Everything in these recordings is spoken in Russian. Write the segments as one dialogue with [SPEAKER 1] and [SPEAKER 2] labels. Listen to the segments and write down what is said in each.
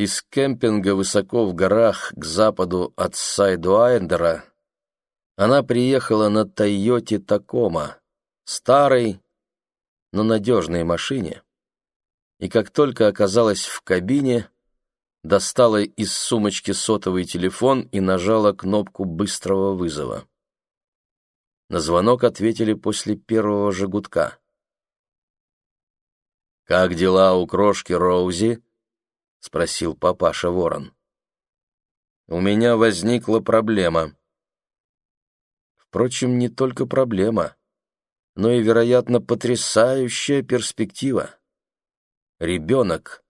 [SPEAKER 1] Из кемпинга высоко в горах к западу от Сайдуайндера она приехала на Тойоте Такома, старой, но надежной машине, и как только оказалась в кабине, достала из сумочки сотовый телефон и нажала кнопку быстрого вызова. На звонок ответили после первого же. «Как дела у крошки Роузи?» — спросил папаша Ворон. «У меня возникла проблема». Впрочем, не только проблема, но и, вероятно, потрясающая перспектива. Ребенок,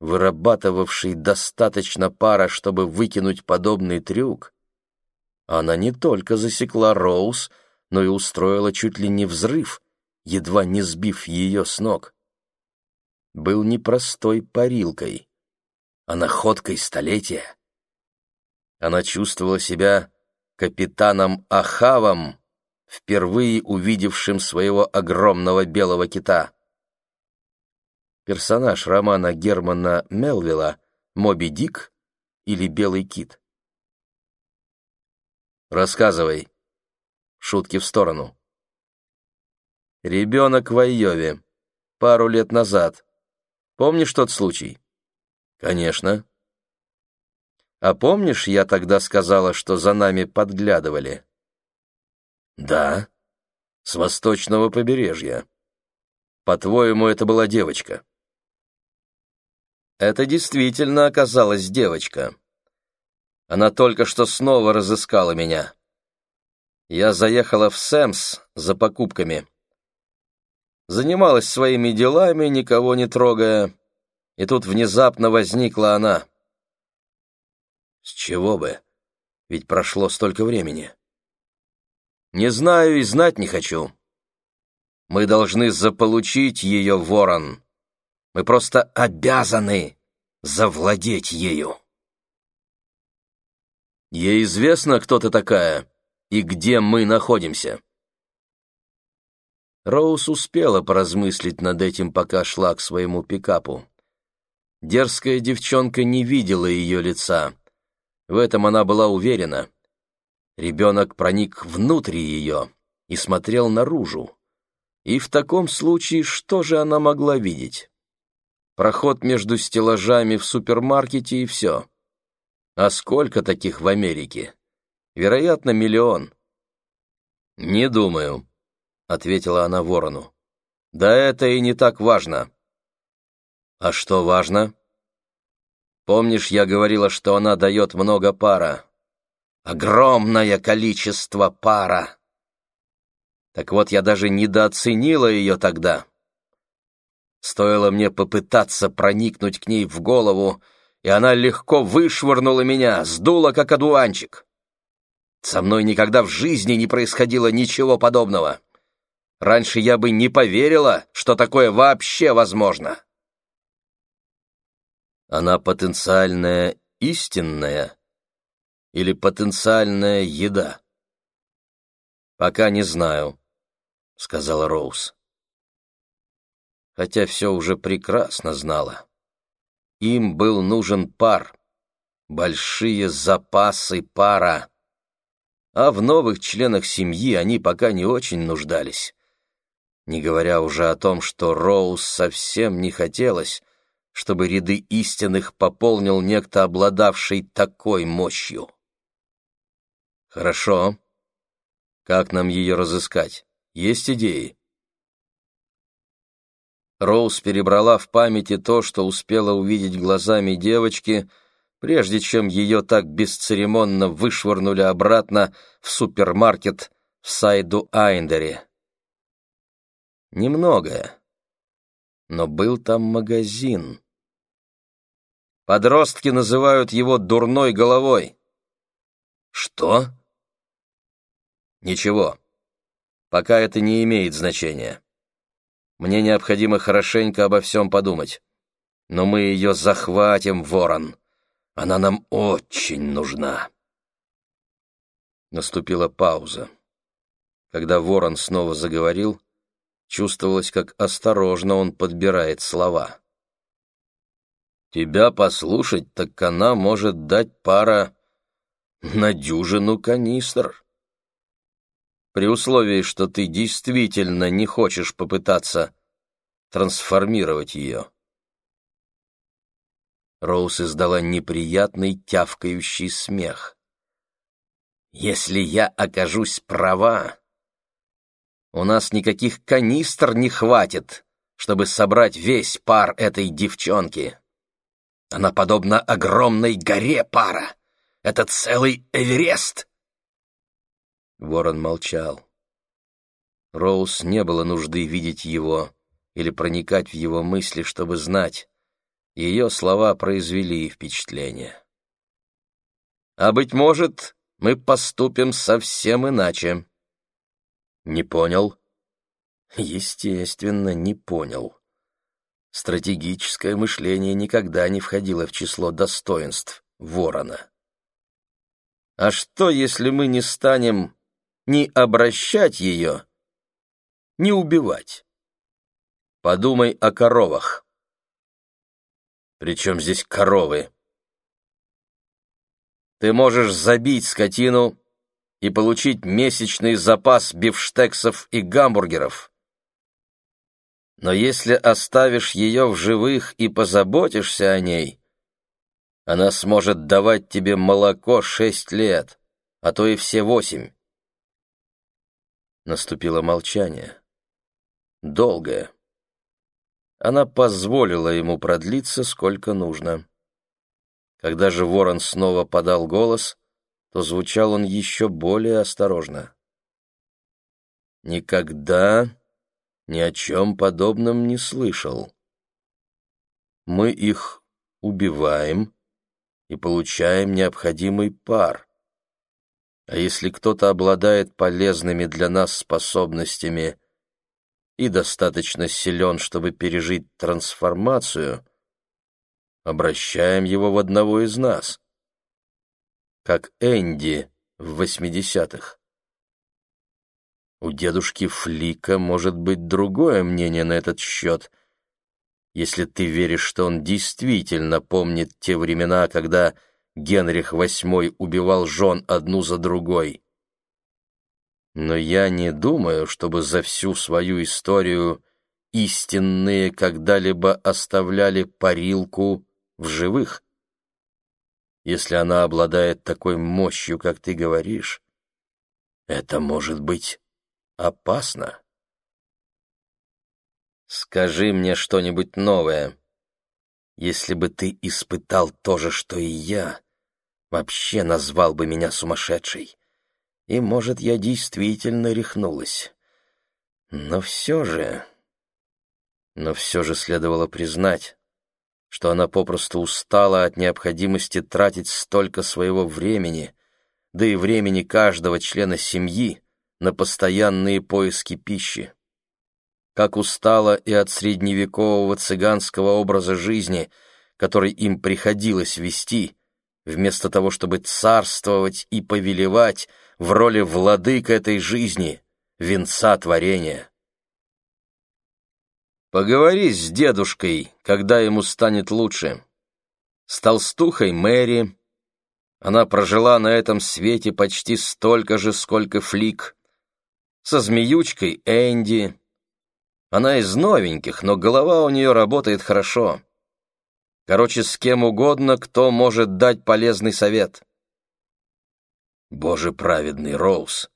[SPEAKER 1] вырабатывавший достаточно пара, чтобы выкинуть подобный трюк, она не только засекла Роуз, но и устроила чуть ли не взрыв, едва не сбив ее с ног. Был непростой парилкой, а находкой столетия. Она чувствовала себя капитаном Ахавом, впервые увидевшим своего огромного белого кита. Персонаж романа Германа Мелвилла «Моби Дик» или «Белый кит». «Рассказывай», Шутки в сторону. Ребенок в Айове. Пару лет назад. Помнишь тот случай? Конечно. А помнишь, я тогда сказала, что за нами подглядывали? Да. С восточного побережья. По-твоему, это была девочка? Это действительно оказалась девочка. Она только что снова разыскала меня. Я заехала в Сэмс за покупками. Занималась своими делами, никого не трогая, и тут внезапно возникла она. С чего бы? Ведь прошло столько времени. Не знаю и знать не хочу. Мы должны заполучить ее, ворон. Мы просто обязаны завладеть ею. Ей известно, кто ты такая? и где мы находимся. Роуз успела поразмыслить над этим, пока шла к своему пикапу. Дерзкая девчонка не видела ее лица. В этом она была уверена. Ребенок проник внутрь ее и смотрел наружу. И в таком случае что же она могла видеть? Проход между стеллажами в супермаркете и все. А сколько таких в Америке? Вероятно, миллион. «Не думаю», — ответила она ворону. «Да это и не так важно». «А что важно?» «Помнишь, я говорила, что она дает много пара?» «Огромное количество пара!» Так вот, я даже недооценила ее тогда. Стоило мне попытаться проникнуть к ней в голову, и она легко вышвырнула меня, сдула как одуванчик. Со мной никогда в жизни не происходило ничего подобного. Раньше я бы не поверила, что такое вообще возможно. Она потенциальная истинная или потенциальная еда? Пока не знаю, сказала Роуз. Хотя все уже прекрасно знала. Им был нужен пар, большие запасы пара а в новых членах семьи они пока не очень нуждались. Не говоря уже о том, что Роуз совсем не хотелось, чтобы ряды истинных пополнил некто, обладавший такой мощью. Хорошо. Как нам ее разыскать? Есть идеи? Роуз перебрала в памяти то, что успела увидеть глазами девочки — прежде чем ее так бесцеремонно вышвырнули обратно в супермаркет в Сайду-Айндере. Немногое, но был там магазин. Подростки называют его дурной головой. Что? Ничего, пока это не имеет значения. Мне необходимо хорошенько обо всем подумать. Но мы ее захватим, ворон. Она нам очень нужна. Наступила пауза. Когда ворон снова заговорил, чувствовалось, как осторожно он подбирает слова. Тебя послушать, так она может дать пара на дюжину канистр. При условии, что ты действительно не хочешь попытаться трансформировать ее. Роуз издала неприятный тявкающий смех. «Если я окажусь права, у нас никаких канистр не хватит, чтобы собрать весь пар этой девчонки. Она подобна огромной горе пара. Это целый Эверест!» Ворон молчал. Роуз не было нужды видеть его или проникать в его мысли, чтобы знать. Ее слова произвели впечатление. «А, быть может, мы поступим совсем иначе». «Не понял?» «Естественно, не понял». Стратегическое мышление никогда не входило в число достоинств ворона. «А что, если мы не станем ни обращать ее, ни убивать?» Подумай о коровах. Причем здесь коровы? Ты можешь забить скотину и получить месячный запас бифштексов и гамбургеров. Но если оставишь ее в живых и позаботишься о ней, она сможет давать тебе молоко шесть лет, а то и все восемь. Наступило молчание. Долгое. Она позволила ему продлиться сколько нужно. Когда же ворон снова подал голос, то звучал он еще более осторожно. «Никогда ни о чем подобном не слышал. Мы их убиваем и получаем необходимый пар. А если кто-то обладает полезными для нас способностями, и достаточно силен, чтобы пережить трансформацию, обращаем его в одного из нас, как Энди в восьмидесятых. У дедушки Флика может быть другое мнение на этот счет, если ты веришь, что он действительно помнит те времена, когда Генрих VIII убивал жен одну за другой но я не думаю, чтобы за всю свою историю истинные когда-либо оставляли парилку в живых. Если она обладает такой мощью, как ты говоришь, это может быть опасно. Скажи мне что-нибудь новое. Если бы ты испытал то же, что и я, вообще назвал бы меня сумасшедшей и, может, я действительно рехнулась. Но все же... Но все же следовало признать, что она попросту устала от необходимости тратить столько своего времени, да и времени каждого члена семьи, на постоянные поиски пищи. Как устала и от средневекового цыганского образа жизни, который им приходилось вести, вместо того, чтобы царствовать и повелевать, в роли владык этой жизни, венца творения. Поговори с дедушкой, когда ему станет лучше. С толстухой Мэри. Она прожила на этом свете почти столько же, сколько Флик. Со змеючкой Энди. Она из новеньких, но голова у нее работает хорошо. Короче, с кем угодно, кто может дать полезный совет. Боже праведный, Роуз,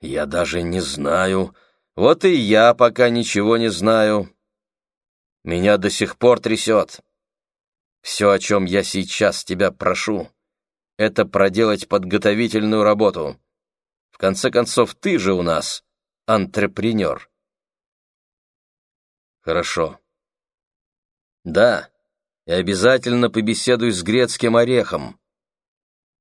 [SPEAKER 1] я даже не знаю. Вот и я пока ничего не знаю. Меня до сих пор трясет. Все, о чем я сейчас тебя прошу, это проделать подготовительную работу. В конце концов, ты же у нас антрепренер. Хорошо. Да, и обязательно побеседуй с грецким орехом.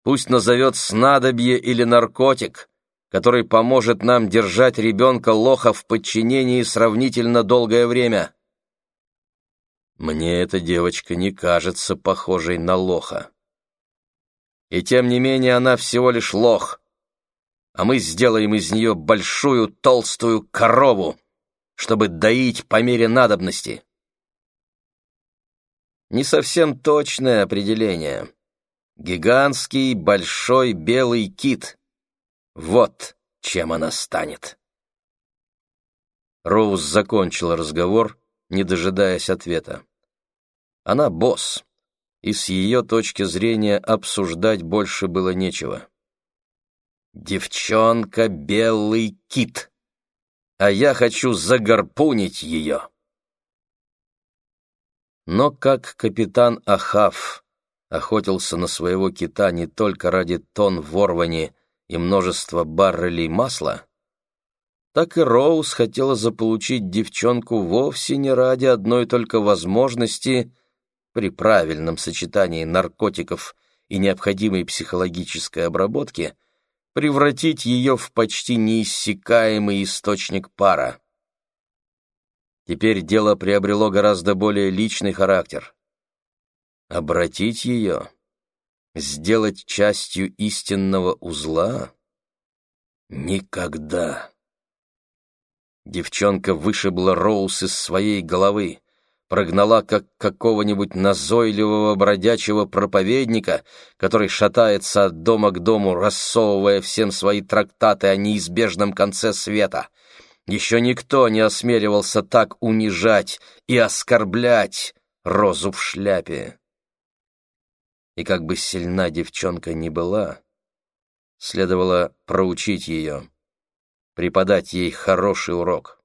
[SPEAKER 1] Пусть назовет снадобье или наркотик, который поможет нам держать ребенка лоха в подчинении сравнительно долгое время. Мне эта девочка не кажется похожей на лоха. И тем не менее она всего лишь лох, а мы сделаем из нее большую толстую корову, чтобы доить по мере надобности. Не совсем точное определение. Гигантский большой белый кит. Вот чем она станет. Роуз закончила разговор, не дожидаясь ответа. Она босс, и с ее точки зрения обсуждать больше было нечего. «Девчонка — белый кит, а я хочу загорпунить ее». Но как капитан Ахав охотился на своего кита не только ради тон ворвани и множества баррелей масла, так и Роуз хотела заполучить девчонку вовсе не ради одной только возможности при правильном сочетании наркотиков и необходимой психологической обработки превратить ее в почти неиссякаемый источник пара. Теперь дело приобрело гораздо более личный характер. Обратить ее, сделать частью истинного узла? Никогда. Девчонка вышибла Роуз из своей головы, прогнала как какого-нибудь назойливого бродячего проповедника, который шатается от дома к дому, рассовывая всем свои трактаты о неизбежном конце света. Еще никто не осмеливался так унижать и оскорблять розу в шляпе. И как бы сильна девчонка ни была, следовало проучить ее, преподать ей хороший урок.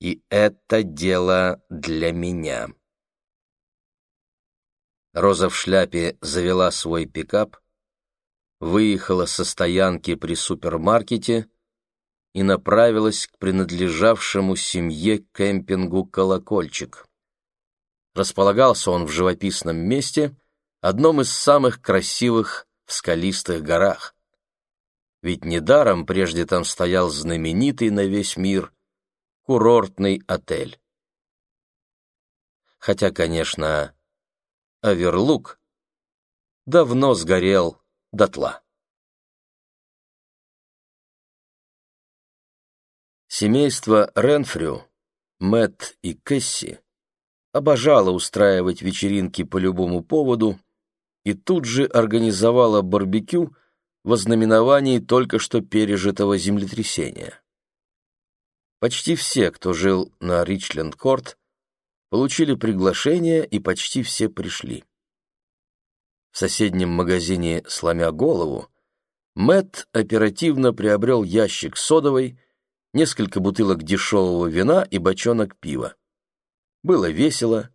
[SPEAKER 1] И это дело для меня. Роза в шляпе завела свой пикап, выехала со стоянки при супермаркете и направилась к принадлежавшему семье кемпингу «Колокольчик». Располагался он в живописном месте, одном из самых красивых в скалистых горах. Ведь недаром прежде там стоял знаменитый на весь мир курортный отель. Хотя, конечно, Аверлук давно сгорел дотла. Семейство Ренфрю, Мэтт и Кэсси обожало устраивать вечеринки по любому поводу и тут же организовало барбекю в ознаменовании только что пережитого землетрясения. Почти все, кто жил на Ричленд-Корт, получили приглашение и почти все пришли. В соседнем магазине «Сломя голову» Мэтт оперативно приобрел ящик содовой, несколько бутылок дешевого вина и бочонок пива. Было весело,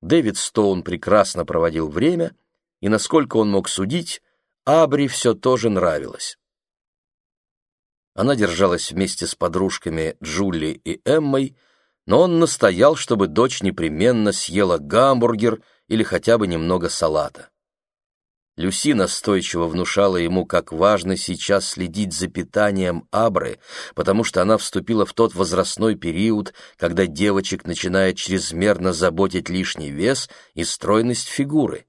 [SPEAKER 1] Дэвид Стоун прекрасно проводил время, и, насколько он мог судить, Абри все тоже нравилось. Она держалась вместе с подружками Джули и Эммой, но он настоял, чтобы дочь непременно съела гамбургер или хотя бы немного салата. Люси настойчиво внушала ему, как важно сейчас следить за питанием Абры, потому что она вступила в тот возрастной период, когда девочек начинает чрезмерно заботить лишний вес и стройность фигуры.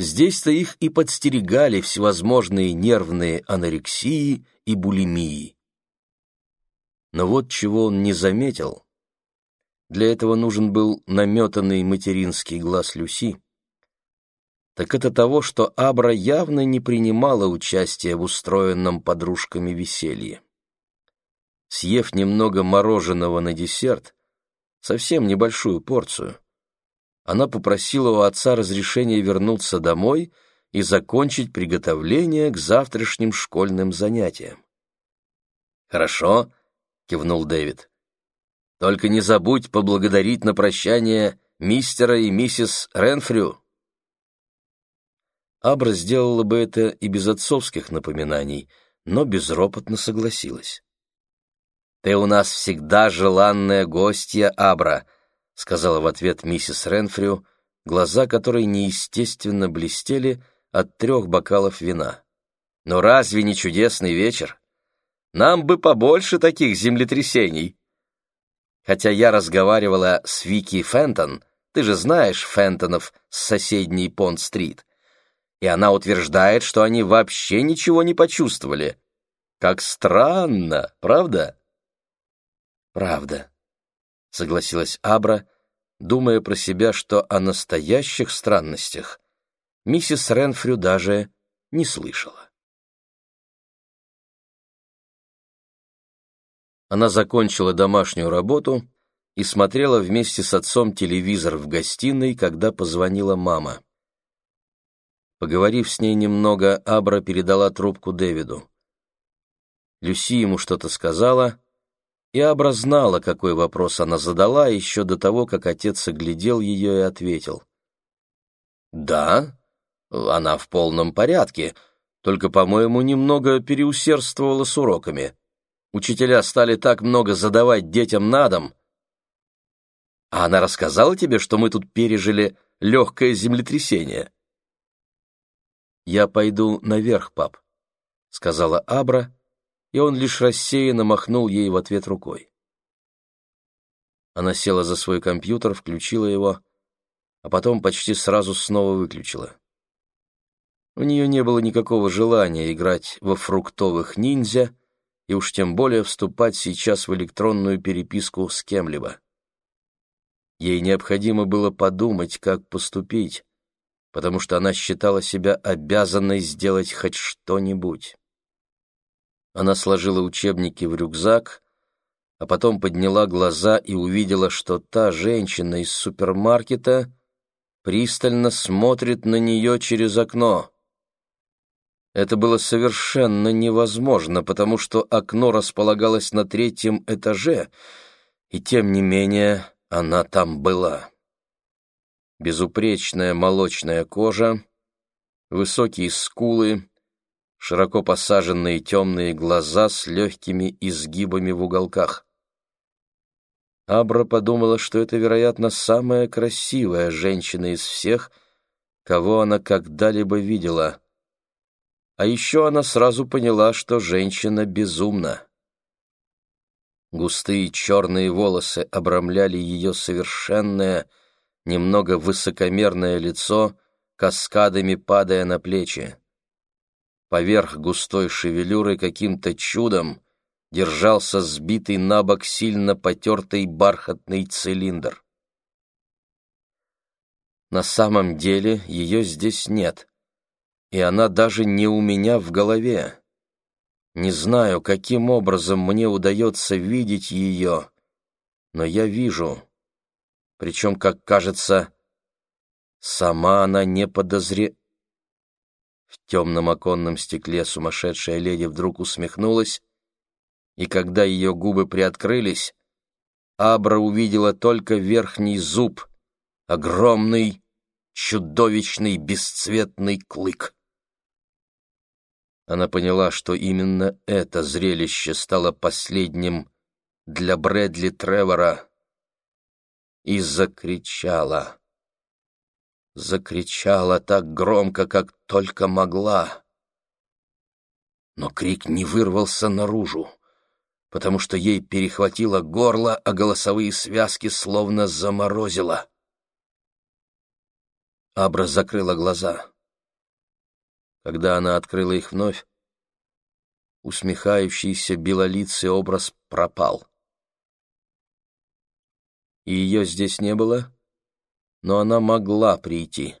[SPEAKER 1] Здесь-то их и подстерегали всевозможные нервные анорексии и булимии. Но вот чего он не заметил. Для этого нужен был наметанный материнский глаз Люси, так это того, что Абра явно не принимала участия в устроенном подружками веселье. Съев немного мороженого на десерт, совсем небольшую порцию, она попросила у отца разрешения вернуться домой и закончить приготовление к завтрашним школьным занятиям. «Хорошо», — кивнул Дэвид. «Только не забудь поблагодарить на прощание мистера и миссис Ренфрю». Абра сделала бы это и без отцовских напоминаний, но безропотно согласилась. «Ты у нас всегда желанная гостья, Абра», — сказала в ответ миссис Ренфрю, глаза которой неестественно блестели от трех бокалов вина. «Но разве не чудесный вечер? Нам бы побольше таких землетрясений». Хотя я разговаривала с Вики Фентон, ты же знаешь Фентонов с соседней Понт-стрит, и она утверждает, что они вообще ничего не почувствовали. Как странно, правда? Правда, согласилась Абра, думая про себя, что о настоящих странностях миссис Ренфрю даже не слышала. Она закончила домашнюю работу и смотрела вместе с отцом телевизор в гостиной, когда позвонила мама. Поговорив с ней немного, Абра передала трубку Дэвиду. Люси ему что-то сказала, и Абра какой вопрос она задала еще до того, как отец оглядел ее и ответил. «Да, она в полном порядке, только, по-моему, немного переусердствовала с уроками. Учителя стали так много задавать детям на дом. А она рассказала тебе, что мы тут пережили легкое землетрясение?» «Я пойду наверх, пап», — сказала Абра, и он лишь рассеянно махнул ей в ответ рукой. Она села за свой компьютер, включила его, а потом почти сразу снова выключила. У нее не было никакого желания играть во фруктовых ниндзя и уж тем более вступать сейчас в электронную переписку с кем-либо. Ей необходимо было подумать, как поступить, потому что она считала себя обязанной сделать хоть что-нибудь. Она сложила учебники в рюкзак, а потом подняла глаза и увидела, что та женщина из супермаркета пристально смотрит на нее через окно. Это было совершенно невозможно, потому что окно располагалось на третьем этаже, и тем не менее она там была. Безупречная молочная кожа, высокие скулы, широко посаженные темные глаза с легкими изгибами в уголках. Абра подумала, что это, вероятно, самая красивая женщина из всех, кого она когда-либо видела. А еще она сразу поняла, что женщина безумна. Густые черные волосы обрамляли ее совершенное, немного высокомерное лицо, каскадами падая на плечи. Поверх густой шевелюры каким-то чудом держался сбитый на бок сильно потертый бархатный цилиндр. На самом деле ее здесь нет, и она даже не у меня в голове. Не знаю, каким образом мне удается видеть ее, но я вижу, причем, как кажется, сама она не подозревает. В темном оконном стекле сумасшедшая леди вдруг усмехнулась, и когда ее губы приоткрылись, Абра увидела только верхний зуб, огромный, чудовищный, бесцветный клык. Она поняла, что именно это зрелище стало последним для Брэдли Тревора, и закричала закричала так громко, как только могла. Но крик не вырвался наружу, потому что ей перехватило горло, а голосовые связки словно заморозило. Абра закрыла глаза. Когда она открыла их вновь, усмехающийся белолицый образ пропал. И ее здесь не было? Но она могла прийти.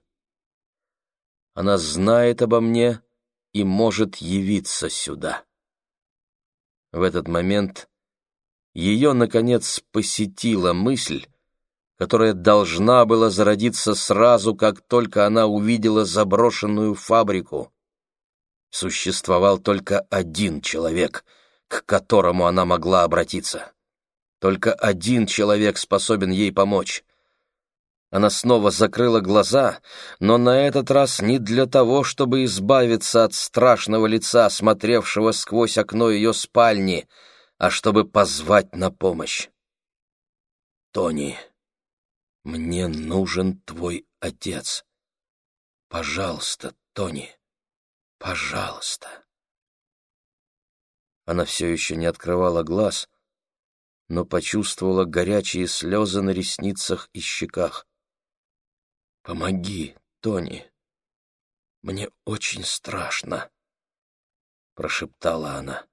[SPEAKER 1] Она знает обо мне и может явиться сюда. В этот момент ее, наконец, посетила мысль, которая должна была зародиться сразу, как только она увидела заброшенную фабрику. Существовал только один человек, к которому она могла обратиться. Только один человек способен ей помочь. Она снова закрыла глаза, но на этот раз не для того, чтобы избавиться от страшного лица, смотревшего сквозь окно ее спальни, а чтобы позвать на помощь. «Тони, мне нужен твой отец. Пожалуйста, Тони, пожалуйста». Она все еще не открывала глаз, но почувствовала горячие слезы на ресницах и щеках. «Помоги, Тони. Мне очень страшно», — прошептала она.